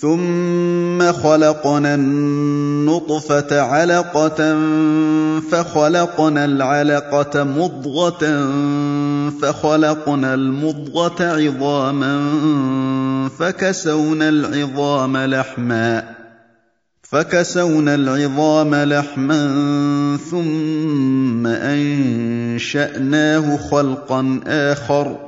ثُمَّ خَلَقْنَا النُّطْفَةَ عَلَقَةً فَخَلَقْنَا الْعَلَقَةَ مُضْغَةً فَخَلَقْنَا الْمُضْغَةَ عِظَامًا فَكَسَوْنَا الْعِظَامَ لَحْمًا فكسونا العظام لحما ثم أنشأناه خلقا آخر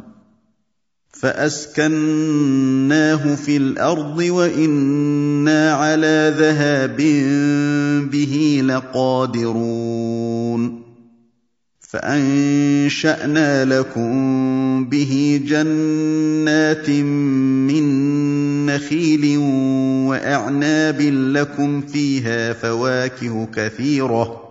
فَأَسْكَنَّاهُ فِي الْأَرْضِ وَإِنَّا عَلَىٰ ذَهَابٍ بِهِ لَقَادِرُونَ. فَأَنشَأْنَا لَكُم بِهِ جَنَّاتٍ مِّن نَّخِيلٍ وَأَعْنَابٍ لَّكُمْ فِيهَا فَوَاكِهُ كَثِيرَةٌ.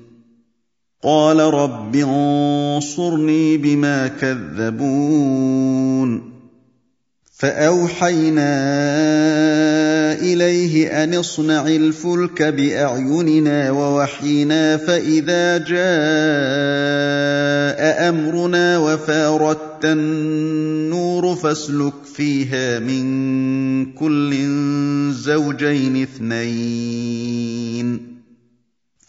قال رب انصرني بما كذبون. فأوحينا إليه أن اصنع الفلك بأعيننا ووحينا فإذا جاء أمرنا وفاردت النور فاسلك فيها من كل زوجين اثنين.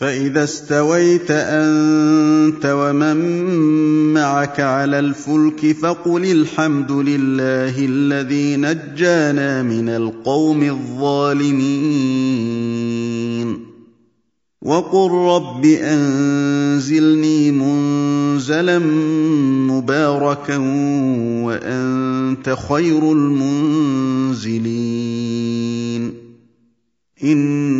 فإذا استويت أنت ومن معك على الفلك فقل الحمد لله الذي نجانا من القوم الظالمين. وقل رب أنزلني منزلا مباركا وأنت خير المنزلين. إِنَّ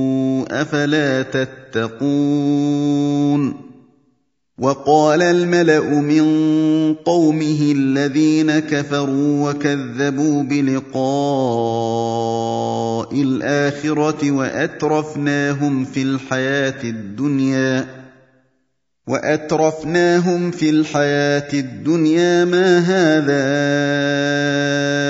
أفلا تتقون وقال الملا من قومه الذين كفروا وكذبوا بلقاء الاخره واترفناهم في الحياة الدنيا واترفناهم في الحياة الدنيا ما هذا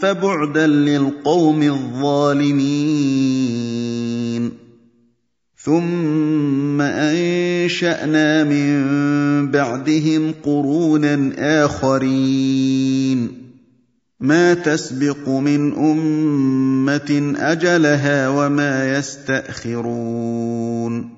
فبعدا للقوم الظالمين. ثم أنشأنا من بعدهم قرونا آخرين. مَا تَسْبِقُ مِنْ أُمَّةٍ أَجَلَهَا وَمَا يَسْتَأْخِرُونَ.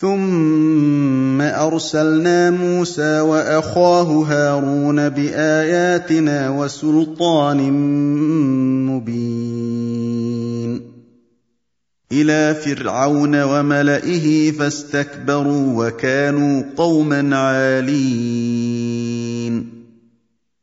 ثم ارسلنا موسى واخاه هارون باياتنا وسلطان مبين إلى فرعون وملئه فاستكبروا وكانوا قوما عالين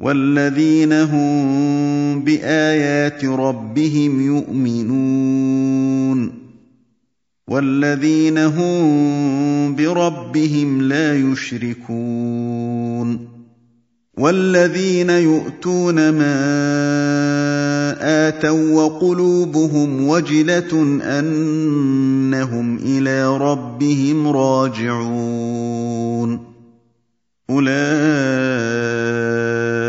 والذين هم بايات ربهم يؤمنون والذين هم بربهم لا يشركون والذين يؤتون ما اتوا وقلوبهم وجله انهم إلى ربهم راجعون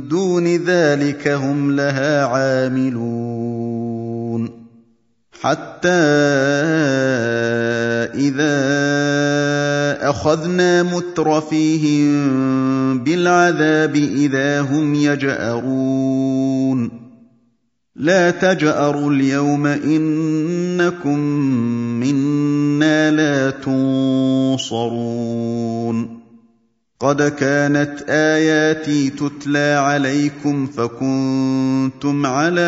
دون ذلك هم لها عاملون. حتى إِذَا أَخَذْنَا مُتْرَفِيهِم بِالْعَذَابِ إِذَا هُمْ يَجْأَرُونَ. لَا تَجْأَرُوا الْيَوْمَ إِنَّكُم مِّنَّا لَا تُنصَرُونَ. قَدْ كَانَتْ آيَاتِي تُتْلَىٰ عَلَيْكُمْ فَكُنتُمْ عَلَىٰ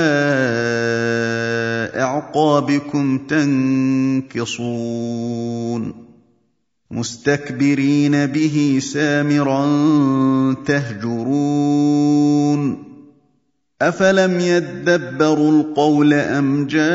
أَعْقَابِكُمْ تَنكِصُونَ مُسْتَكْبِرِينَ بِهِ سَامِرًا تَهْجُرُونَ أَفَلَمْ يَدَّبَّرُوا الْقَوْلَ أَمْ جَاءَهُم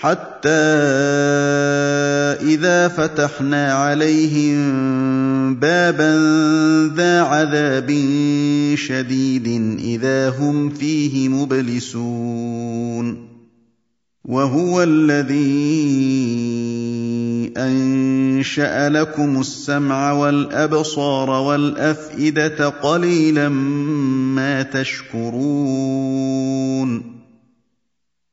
حَتَّىٰ إِذَا فَتَحْنَا عَلَيْهِم بَابًا ذَا عَذَابٍ شَدِيدٍ إِذَا هُمْ فِيهِ مُبْلِسُونَ وَهُوَ الَّذِي أَنشَأَ لَكُمُ السَّمْعَ وَالْأَبْصَارَ وَالْأَفْئِدَةَ ۖ قَلِيلًا مَّا تَشْكُرُونَ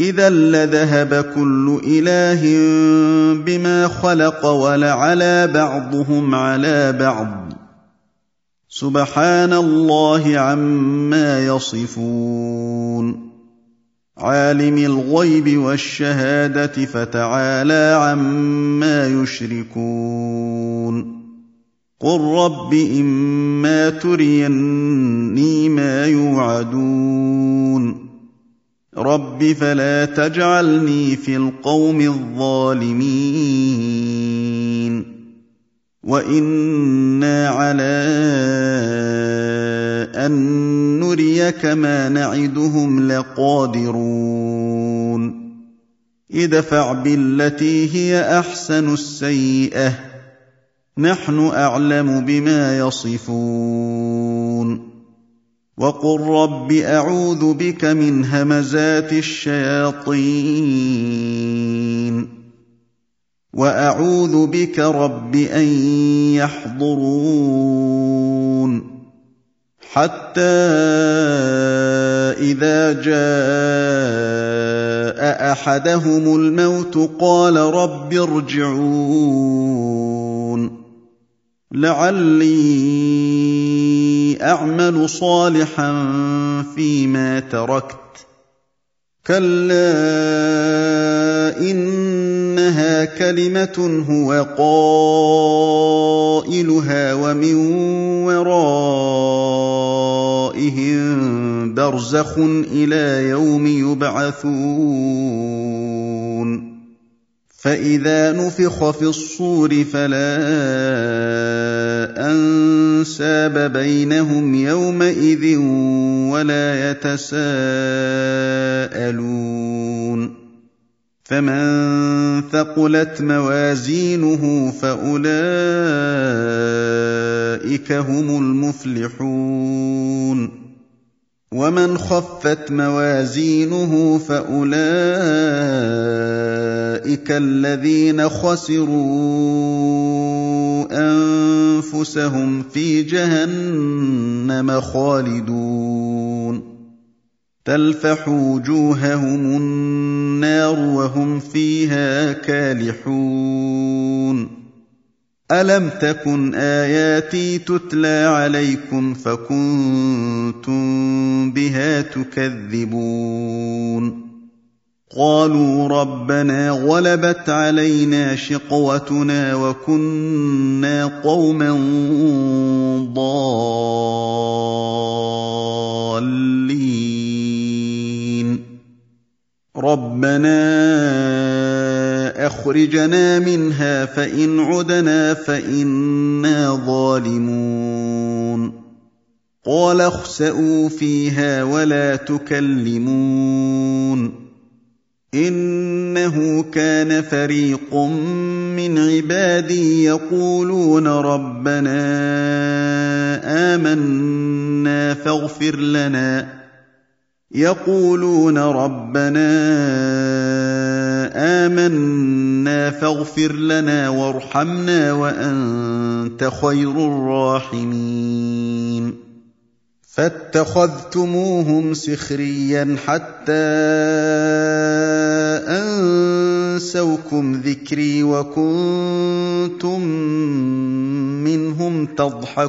إِذًا لَّذَهَبَ كُلُّ إِلَٰهٍ بِمَا خَلَقَ وَلَعَلَا بَعْضُهُمْ عَلَىٰ بَعْضٍ. سُبْحَانَ اللَّهِ عَمَّا يَصِفُونَ. عَالِمِ الْغَيْبِ وَالشَّهَادَةِ فَتَعَالَىٰ عَمَّا يُشْرِكُونَ. قُل رَّبِّ إِمَّا تُرِيَنِّي مَا يُوعَدُونَ. رَبِّ فَلَا تَجْعَلْنِي فِي الْقَوْمِ الظَّالِمِينَ وَإِنَّا عَلَىٰ أَن نُّرِيَكَ مَا نَعِدُهُمْ لَقَادِرُونَ ادْفَعْ بِالَّتِي هِيَ أَحْسَنُ السَّيِّئَةَ ۚ نَحْنُ أَعْلَمُ بِمَا يَصِفُونَ وَقُل رَّبِّ أَعُوذُ بِكَ مِنْ هَمَزَاتِ الشَّيَاطِينِ وَأَعُوذُ بِكَ رَبِّ أَن يَحْضُرُونِ حَتَّىٰ إِذَا جَاءَ أَحَدَهُمُ الْمَوْتُ قَالَ رَبِّ ارْجِعُونِ لعلي أعمل صالحا فيما تركت. كلا إنها كلمة هو قائلها ومن ورائهم برزخ إلى يوم يبعثون. فإذا نفخ في الصور فلا انساب بينهم يومئذ ولا يتساءلون. فمن ثقلت موازينه فأولئك هم المفلحون. ومن خفت موازينه فاولئك الذين خسروا انفسهم في جهنم خالدون تلفح وجوههم النار وهم فيها كالحون الم تكن اياتي تتلى عليكم فكنتم بها تكذبون قالوا ربنا غلبت علينا شقوتنا وكنا قوما ضالين ربنا اخرجنا منها فان عدنا فانا ظالمون قال اخسئوا فيها ولا تكلمون انه كان فريق من عبادي يقولون ربنا امنا فاغفر لنا يقولون ربنا آمنا فاغفر لنا وارحمنا وأنت خير الراحمين. فاتخذتموهم سخريا حتى أنسوكم ذكري وكنتم منهم تضحكون.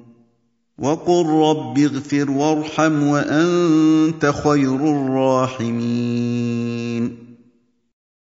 وقل رب اغفر وارحم وأنت خير الراحمين.